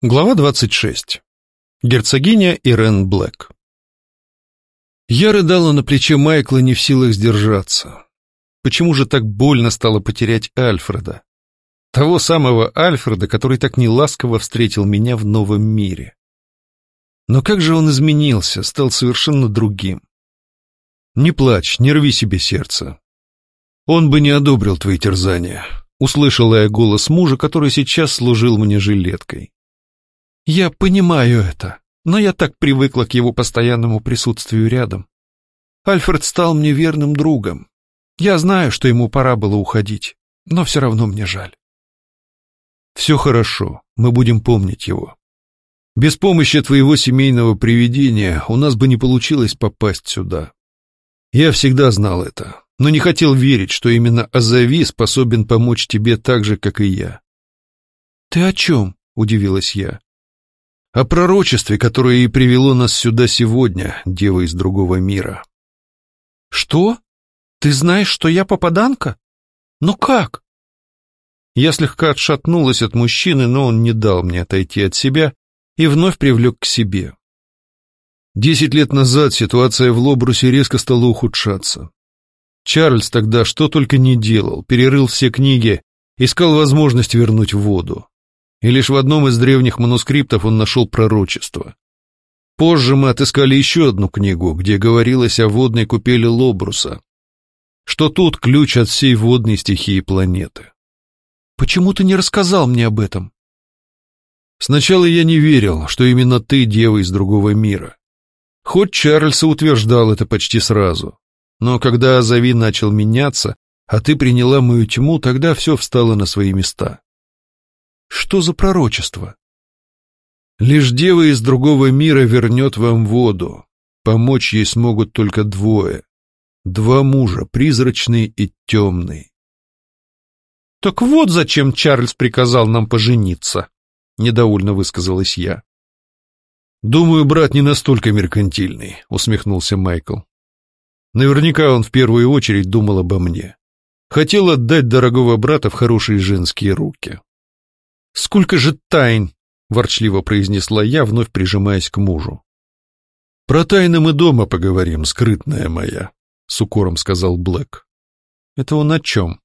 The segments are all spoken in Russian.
Глава 26. Герцогиня Ирен Блэк. Я рыдала на плече Майкла, не в силах сдержаться. Почему же так больно стало потерять Альфреда? Того самого Альфреда, который так неласково встретил меня в новом мире. Но как же он изменился, стал совершенно другим. Не плачь, не рви себе сердце. Он бы не одобрил твои терзания. Услышала я голос мужа, который сейчас служил мне жилеткой. Я понимаю это, но я так привыкла к его постоянному присутствию рядом. Альфред стал мне верным другом. Я знаю, что ему пора было уходить, но все равно мне жаль. Все хорошо, мы будем помнить его. Без помощи твоего семейного привидения у нас бы не получилось попасть сюда. Я всегда знал это, но не хотел верить, что именно Азави способен помочь тебе так же, как и я. «Ты о чем?» — удивилась я о пророчестве, которое и привело нас сюда сегодня, дева из другого мира. Что? Ты знаешь, что я попаданка? Но как? Я слегка отшатнулась от мужчины, но он не дал мне отойти от себя и вновь привлек к себе. Десять лет назад ситуация в Лобрусе резко стала ухудшаться. Чарльз тогда что только не делал, перерыл все книги, искал возможность вернуть воду и лишь в одном из древних манускриптов он нашел пророчество. Позже мы отыскали еще одну книгу, где говорилось о водной купели Лобруса, что тут ключ от всей водной стихии планеты. Почему ты не рассказал мне об этом? Сначала я не верил, что именно ты дева из другого мира. Хоть Чарльз утверждал это почти сразу. Но когда Азави начал меняться, а ты приняла мою тьму, тогда все встало на свои места. Что за пророчество? Лишь дева из другого мира вернет вам воду. Помочь ей смогут только двое. Два мужа, призрачный и темный. «Так вот зачем Чарльз приказал нам пожениться», — недовольно высказалась я. «Думаю, брат не настолько меркантильный», — усмехнулся Майкл. «Наверняка он в первую очередь думал обо мне. Хотел отдать дорогого брата в хорошие женские руки». «Сколько же тайн!» — ворчливо произнесла я, вновь прижимаясь к мужу. «Про тайны мы дома поговорим, скрытная моя», — с укором сказал Блэк. «Это он о чем?»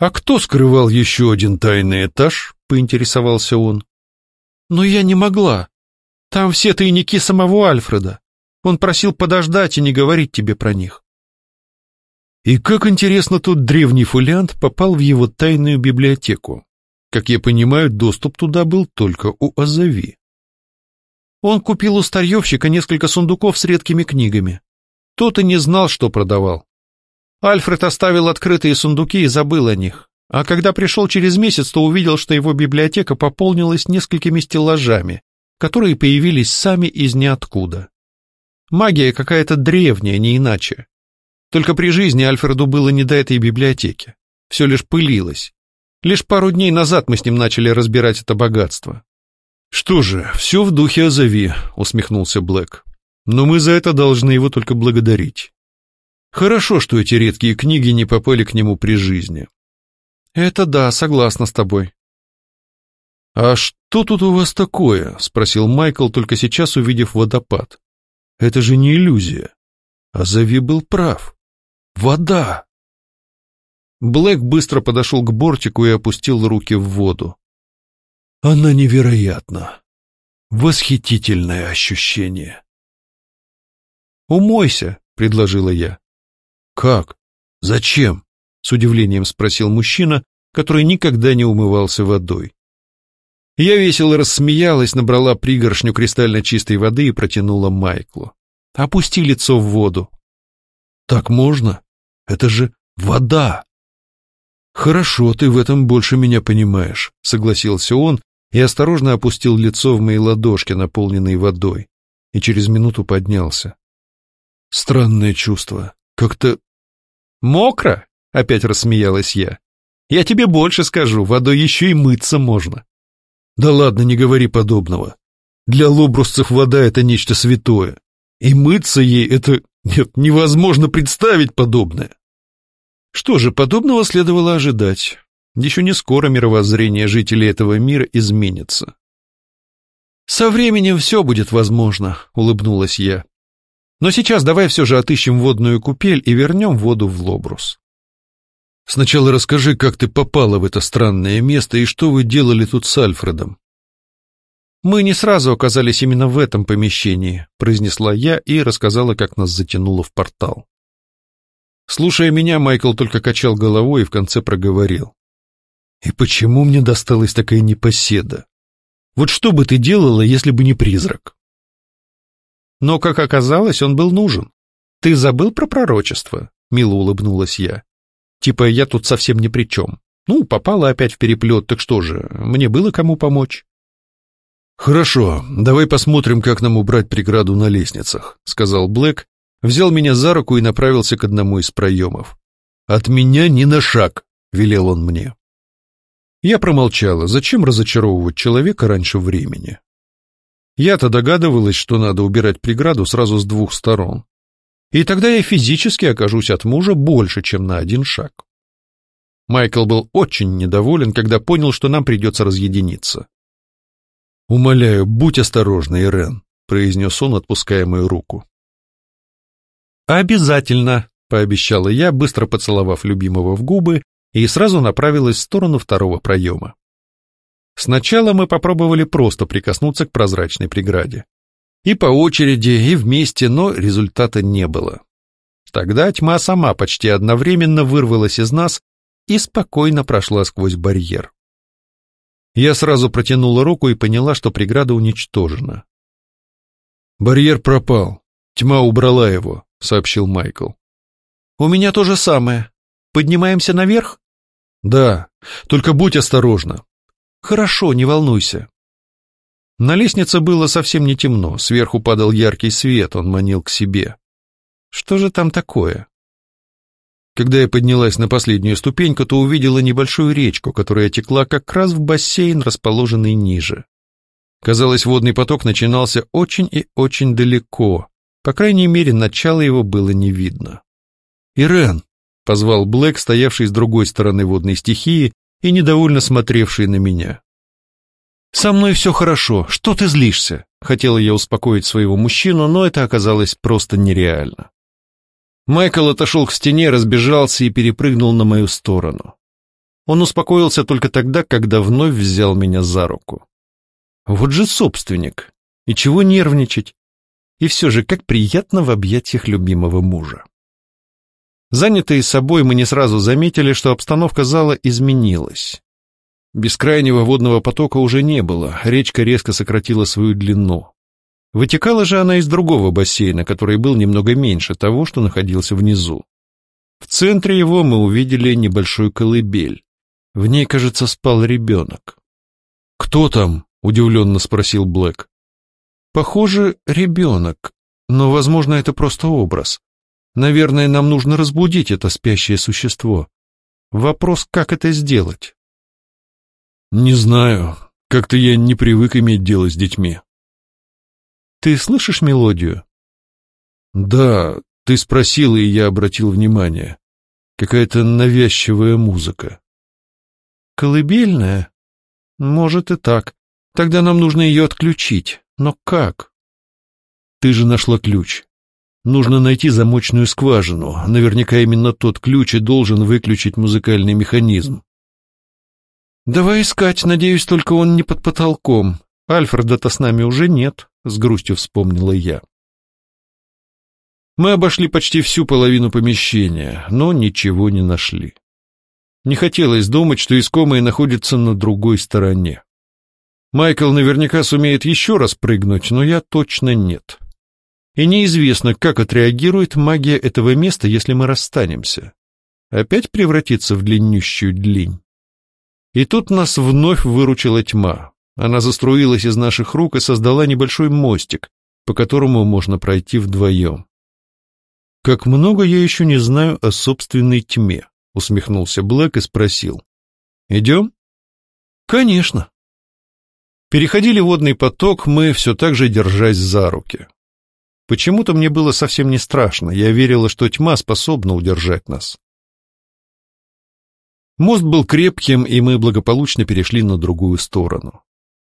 «А кто скрывал еще один тайный этаж?» — поинтересовался он. «Но я не могла. Там все тайники самого Альфреда. Он просил подождать и не говорить тебе про них». И как интересно тут древний фолиант попал в его тайную библиотеку. Как я понимаю, доступ туда был только у Азави. Он купил у старьевщика несколько сундуков с редкими книгами. Тот и не знал, что продавал. Альфред оставил открытые сундуки и забыл о них. А когда пришел через месяц, то увидел, что его библиотека пополнилась несколькими стеллажами, которые появились сами из ниоткуда. Магия какая-то древняя, не иначе. Только при жизни Альфреду было не до этой библиотеки. Все лишь пылилось. Лишь пару дней назад мы с ним начали разбирать это богатство. «Что же, все в духе Азави», — усмехнулся Блэк. «Но мы за это должны его только благодарить. Хорошо, что эти редкие книги не попали к нему при жизни». «Это да, согласна с тобой». «А что тут у вас такое?» — спросил Майкл, только сейчас увидев водопад. «Это же не иллюзия. Азави был прав. Вода!» Блэк быстро подошел к бортику и опустил руки в воду. Она невероятна. Восхитительное ощущение. «Умойся», — предложила я. «Как? Зачем?» — с удивлением спросил мужчина, который никогда не умывался водой. Я весело рассмеялась, набрала пригоршню кристально чистой воды и протянула Майклу. «Опусти лицо в воду». «Так можно? Это же вода!» «Хорошо, ты в этом больше меня понимаешь», — согласился он и осторожно опустил лицо в мои ладошки, наполненные водой, и через минуту поднялся. Странное чувство, как-то... «Мокро?» — опять рассмеялась я. «Я тебе больше скажу, водой еще и мыться можно». «Да ладно, не говори подобного. Для лобрусцев вода — это нечто святое, и мыться ей — это... Нет, невозможно представить подобное». Что же, подобного следовало ожидать. Еще не скоро мировоззрение жителей этого мира изменится. «Со временем все будет возможно», — улыбнулась я. «Но сейчас давай все же отыщем водную купель и вернем воду в Лобрус». «Сначала расскажи, как ты попала в это странное место и что вы делали тут с Альфредом». «Мы не сразу оказались именно в этом помещении», — произнесла я и рассказала, как нас затянуло в портал. Слушая меня, Майкл только качал головой и в конце проговорил. «И почему мне досталась такая непоседа? Вот что бы ты делала, если бы не призрак?» Но, как оказалось, он был нужен. «Ты забыл про пророчество?» — мило улыбнулась я. «Типа я тут совсем ни при чем. Ну, попала опять в переплет, так что же, мне было кому помочь?» «Хорошо, давай посмотрим, как нам убрать преграду на лестницах», — сказал Блэк, взял меня за руку и направился к одному из проемов. «От меня ни на шаг», — велел он мне. Я промолчала, зачем разочаровывать человека раньше времени. Я-то догадывалась, что надо убирать преграду сразу с двух сторон. И тогда я физически окажусь от мужа больше, чем на один шаг. Майкл был очень недоволен, когда понял, что нам придется разъединиться. «Умоляю, будь осторожна, Ирен», — произнес он, отпуская мою руку. «Обязательно», — пообещала я, быстро поцеловав любимого в губы, и сразу направилась в сторону второго проема. Сначала мы попробовали просто прикоснуться к прозрачной преграде. И по очереди, и вместе, но результата не было. Тогда тьма сама почти одновременно вырвалась из нас и спокойно прошла сквозь барьер. Я сразу протянула руку и поняла, что преграда уничтожена. «Барьер пропал. Тьма убрала его», — сообщил Майкл. «У меня то же самое. Поднимаемся наверх?» «Да, только будь осторожна». «Хорошо, не волнуйся». На лестнице было совсем не темно, сверху падал яркий свет, он манил к себе. Что же там такое? Когда я поднялась на последнюю ступеньку, то увидела небольшую речку, которая текла как раз в бассейн, расположенный ниже. Казалось, водный поток начинался очень и очень далеко, по крайней мере, начало его было не видно. «Ирен!» — позвал Блэк, стоявший с другой стороны водной стихии и недовольно смотревший на меня. «Со мной все хорошо, что ты злишься?» Хотела я успокоить своего мужчину, но это оказалось просто нереально. Майкл отошел к стене, разбежался и перепрыгнул на мою сторону. Он успокоился только тогда, когда вновь взял меня за руку. Вот же собственник. И чего нервничать? И все же, как приятно в объятиях любимого мужа. Занятые собой, мы не сразу заметили, что обстановка зала изменилась. Бескрайнего водного потока уже не было, речка резко сократила свою длину. Вытекала же она из другого бассейна, который был немного меньше того, что находился внизу. В центре его мы увидели небольшую колыбель. В ней, кажется, спал ребенок. «Кто там?» — удивленно спросил Блэк. «Похоже, ребенок, но, возможно, это просто образ. Наверное, нам нужно разбудить это спящее существо. Вопрос, как это сделать?» «Не знаю. Как-то я не привык иметь дело с детьми». Ты слышишь мелодию? Да, ты спросила, и я обратил внимание. Какая-то навязчивая музыка. Колыбельная? Может и так. Тогда нам нужно ее отключить. Но как? Ты же нашла ключ. Нужно найти замочную скважину. Наверняка именно тот ключ и должен выключить музыкальный механизм. Давай искать, надеюсь, только он не под потолком. Альфреда-то с нами уже нет с грустью вспомнила я. Мы обошли почти всю половину помещения, но ничего не нашли. Не хотелось думать, что искомые находятся на другой стороне. Майкл наверняка сумеет еще раз прыгнуть, но я точно нет. И неизвестно, как отреагирует магия этого места, если мы расстанемся. Опять превратиться в длиннющую длинь. И тут нас вновь выручила тьма. Она заструилась из наших рук и создала небольшой мостик, по которому можно пройти вдвоем. «Как много я еще не знаю о собственной тьме», — усмехнулся Блэк и спросил. «Идем?» «Конечно». Переходили водный поток, мы все так же держась за руки. Почему-то мне было совсем не страшно, я верила, что тьма способна удержать нас. Мост был крепким, и мы благополучно перешли на другую сторону.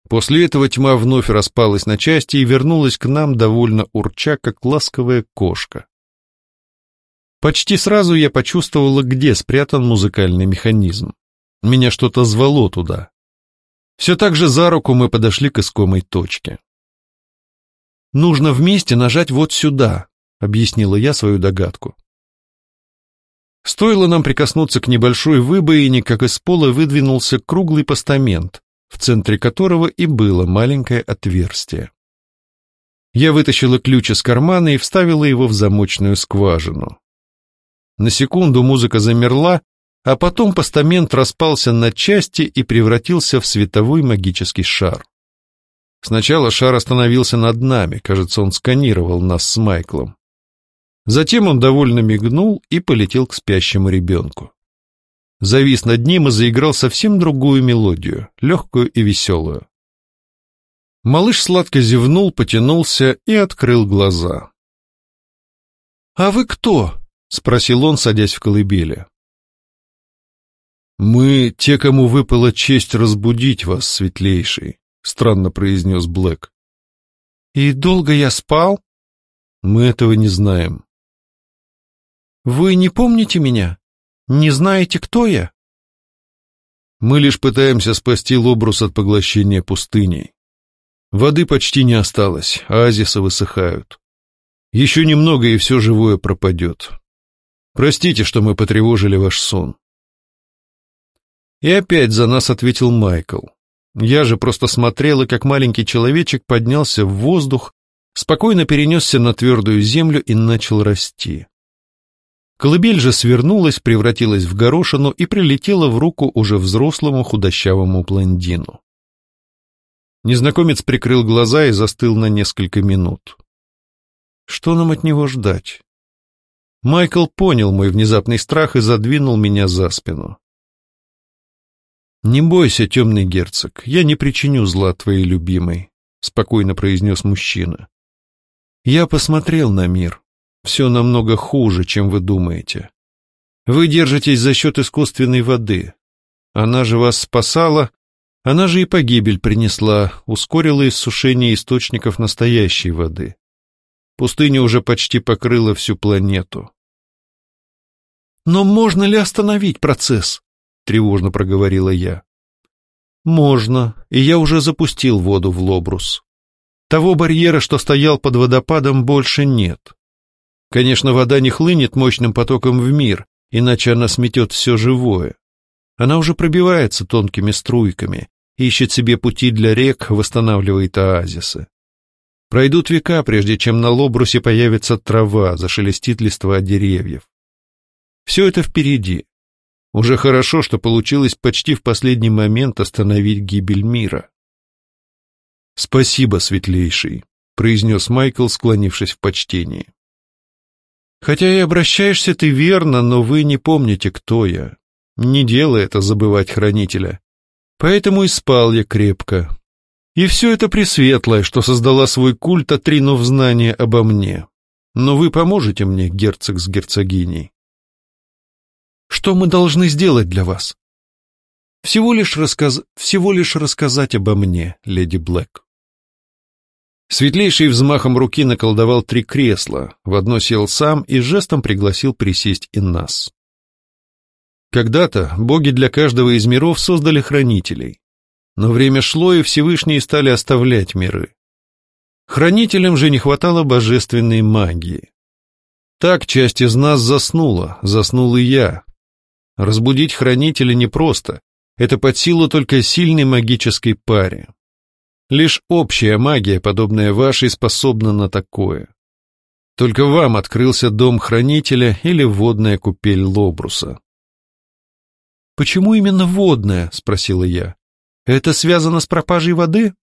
После этого тьма вновь распалась на части и вернулась к нам довольно урча, как ласковая кошка. Почти сразу я почувствовала, где спрятан музыкальный механизм. Меня что-то звало туда. Все так же за руку мы подошли к искомой точке. «Нужно вместе нажать вот сюда», — объяснила я свою догадку. Стоило нам прикоснуться к небольшой выбоине, как из пола выдвинулся круглый постамент, в центре которого и было маленькое отверстие. Я вытащила ключ из кармана и вставила его в замочную скважину. На секунду музыка замерла, а потом постамент распался на части и превратился в световой магический шар. Сначала шар остановился над нами, кажется, он сканировал нас с Майклом. Затем он довольно мигнул и полетел к спящему ребенку. Завис над ним и заиграл совсем другую мелодию, легкую и веселую. Малыш сладко зевнул, потянулся и открыл глаза. «А вы кто?» — спросил он, садясь в колыбели. «Мы те, кому выпала честь разбудить вас, светлейший», — странно произнес Блэк. «И долго я спал?» «Мы этого не знаем». Вы не помните меня? Не знаете, кто я? Мы лишь пытаемся спасти Лобрус от поглощения пустыней. Воды почти не осталось, оазисы высыхают. Еще немного, и все живое пропадет. Простите, что мы потревожили ваш сон. И опять за нас ответил Майкл. Я же просто смотрела, как маленький человечек поднялся в воздух, спокойно перенесся на твердую землю и начал расти. Колыбель же свернулась, превратилась в горошину и прилетела в руку уже взрослому худощавому блондину. Незнакомец прикрыл глаза и застыл на несколько минут. Что нам от него ждать? Майкл понял мой внезапный страх и задвинул меня за спину. «Не бойся, темный герцог, я не причиню зла твоей любимой», — спокойно произнес мужчина. «Я посмотрел на мир. Все намного хуже, чем вы думаете. Вы держитесь за счет искусственной воды. Она же вас спасала, она же и погибель принесла, ускорила иссушение источников настоящей воды. Пустыня уже почти покрыла всю планету. «Но можно ли остановить процесс?» — тревожно проговорила я. «Можно, и я уже запустил воду в Лобрус. Того барьера, что стоял под водопадом, больше нет. Конечно, вода не хлынет мощным потоком в мир, иначе она сметет все живое. Она уже пробивается тонкими струйками, ищет себе пути для рек, восстанавливает оазисы. Пройдут века, прежде чем на Лобрусе появится трава, зашелестит листва деревьев. Все это впереди. Уже хорошо, что получилось почти в последний момент остановить гибель мира. «Спасибо, светлейший», — произнес Майкл, склонившись в почтении. Хотя и обращаешься ты верно, но вы не помните, кто я. Не дело это забывать хранителя. Поэтому и спал я крепко. И все это пресветлое, что создала свой культ, отринув знание обо мне. Но вы поможете мне, герцог с герцогиней. Что мы должны сделать для вас? Всего лишь, рассказ... Всего лишь рассказать обо мне, леди Блэк. Светлейший взмахом руки наколдовал три кресла, в одно сел сам и жестом пригласил присесть и нас. Когда-то боги для каждого из миров создали хранителей, но время шло, и Всевышние стали оставлять миры. Хранителям же не хватало божественной магии. Так часть из нас заснула, заснул и я. Разбудить хранителя непросто, это под силу только сильной магической паре. Лишь общая магия, подобная вашей, способна на такое. Только вам открылся дом хранителя или водная купель Лобруса. «Почему именно водная?» — спросила я. «Это связано с пропажей воды?»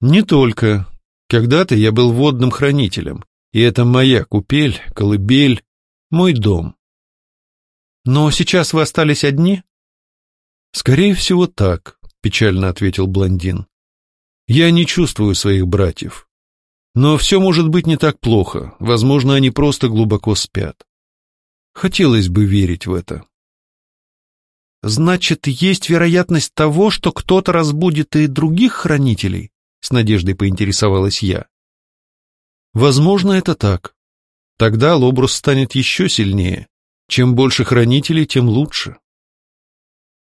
«Не только. Когда-то я был водным хранителем, и это моя купель, колыбель, мой дом». «Но сейчас вы остались одни?» «Скорее всего, так», — печально ответил блондин. Я не чувствую своих братьев. Но все может быть не так плохо, возможно, они просто глубоко спят. Хотелось бы верить в это. значит, есть вероятность того, что кто-то разбудит и других хранителей? С надеждой поинтересовалась я. Возможно, это так. Тогда Лобрус станет еще сильнее. Чем больше хранителей, тем лучше.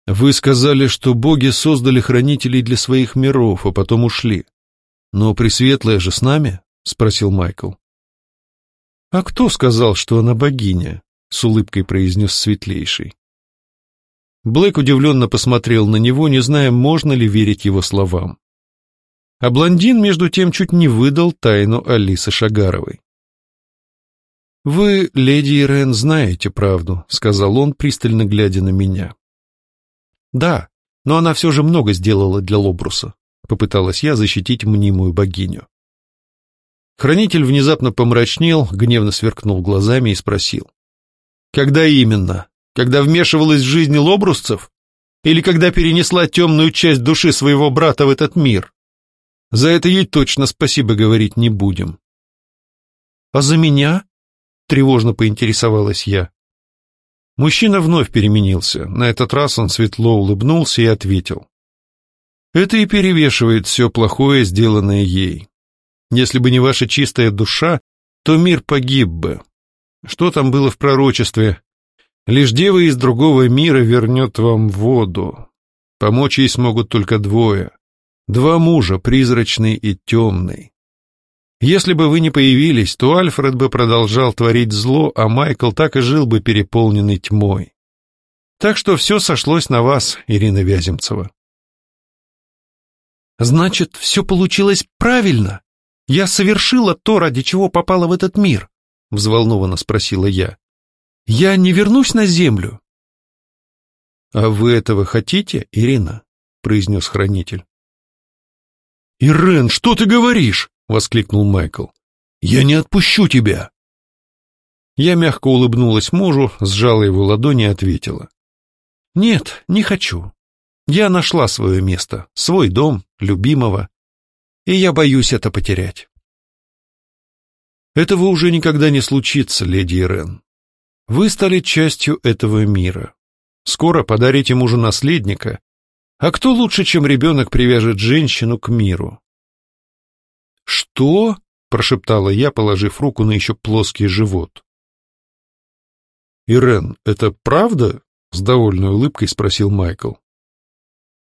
Вы сказали, что боги создали хранителей для своих миров, а потом ушли. Но Пресветлая же с нами? Спросил Майкл. А кто сказал, что она богиня? С улыбкой произнес Светлейший. Блэк удивленно посмотрел на него, не зная, можно ли верить его словам. А блондин, между тем, чуть не выдал тайну Алисы Шагаровой. «Вы, леди Ирен, знаете правду», — сказал он, пристально глядя на меня. «Да, но она все же много сделала для Лобруса», — попыталась я защитить мнимую богиню. Хранитель внезапно помрачнел, гневно сверкнул глазами и спросил. «Когда именно? Когда вмешивалась в жизни лобрусцев? Или когда перенесла темную часть души своего брата в этот мир? За это ей точно спасибо говорить не будем». «А за меня?» — тревожно поинтересовалась я. Мужчина вновь переменился. На этот раз он светло улыбнулся и ответил. «Это и перевешивает все плохое, сделанное ей. Если бы не ваша чистая душа, то мир погиб бы. Что там было в пророчестве? Лишь дева из другого мира вернет вам воду. Помочь ей смогут только двое. Два мужа, призрачный и темный. Если бы вы не появились, то Альфред бы продолжал творить зло, а Майкл так и жил бы переполненный тьмой. Так что все сошлось на вас, Ирина Вяземцева. Значит, все получилось правильно? Я совершила то, ради чего попала в этот мир? Взволнованно спросила я. Я не вернусь на землю. А вы этого хотите, Ирина? произнес хранитель. «Ирен, что ты говоришь?» — воскликнул Майкл. «Я не отпущу тебя!» Я мягко улыбнулась мужу, сжала его ладони и ответила. «Нет, не хочу. Я нашла свое место, свой дом, любимого и я боюсь это потерять. Этого уже никогда не случится, леди Ирен. Вы стали частью этого мира. Скоро подарите мужу наследника, а кто лучше, чем ребенок привяжет женщину к миру? Что? прошептала я, положив руку на еще плоский живот. Ирен, это правда? С довольной улыбкой спросил Майкл.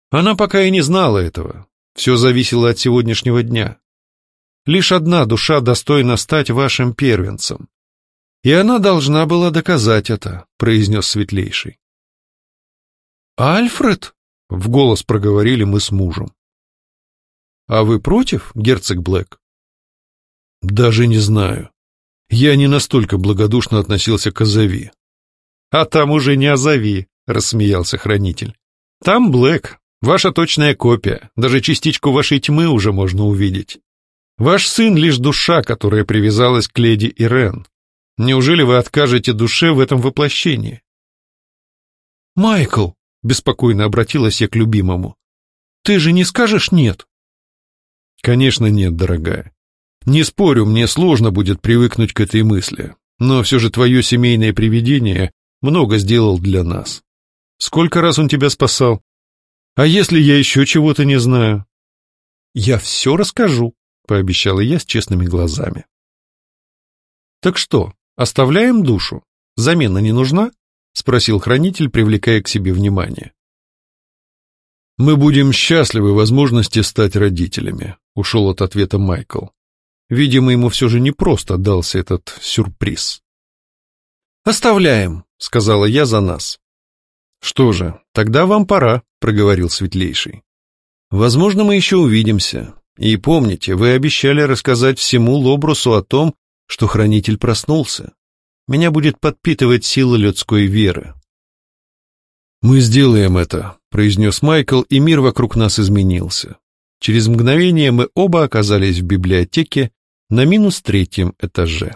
Она пока и не знала этого, все зависело от сегодняшнего дня. Лишь одна душа достойна стать вашим первенцем. И она должна была доказать это, произнес Светлейший. «Альфред?» — в голос проговорили мы с мужем. «А вы против, герцог Блэк?» «Даже не знаю. Я не настолько благодушно относился к Азави». «А там уже не Азави», — рассмеялся хранитель. «Там Блэк, Ваша точная копия, даже частичку вашей тьмы уже можно увидеть. Ваш сын лишь душа, которая привязалась к леди Ирен. Неужели вы откажете душе в этом воплощении? Майкл, беспокойно обратилась я к любимому, ты же не скажешь нет? Конечно нет, дорогая. Не спорю, мне сложно будет привыкнуть к этой мысли, но все же твое семейное привидение много сделал для нас. Сколько раз он тебя спасал? А если я еще чего-то не знаю? Я все расскажу, пообещала я с честными глазами. Так что, оставляем душу? Замена не нужна? Спросил хранитель, привлекая к себе внимание. Мы будем счастливы возможности стать родителями, ушел от ответа Майкл. Видимо, ему все же не просто дался этот сюрприз. «Оставляем», — сказала я за нас. «Что же, тогда вам пора», — проговорил Светлейший. «Возможно, мы еще увидимся. И помните, вы обещали рассказать всему Лобрусу о том, что Хранитель проснулся. Меня будет подпитывать сила людской веры». «Мы сделаем это», — произнес Майкл, и мир вокруг нас изменился. Через мгновение мы оба оказались в библиотеке на минус третьем этаже.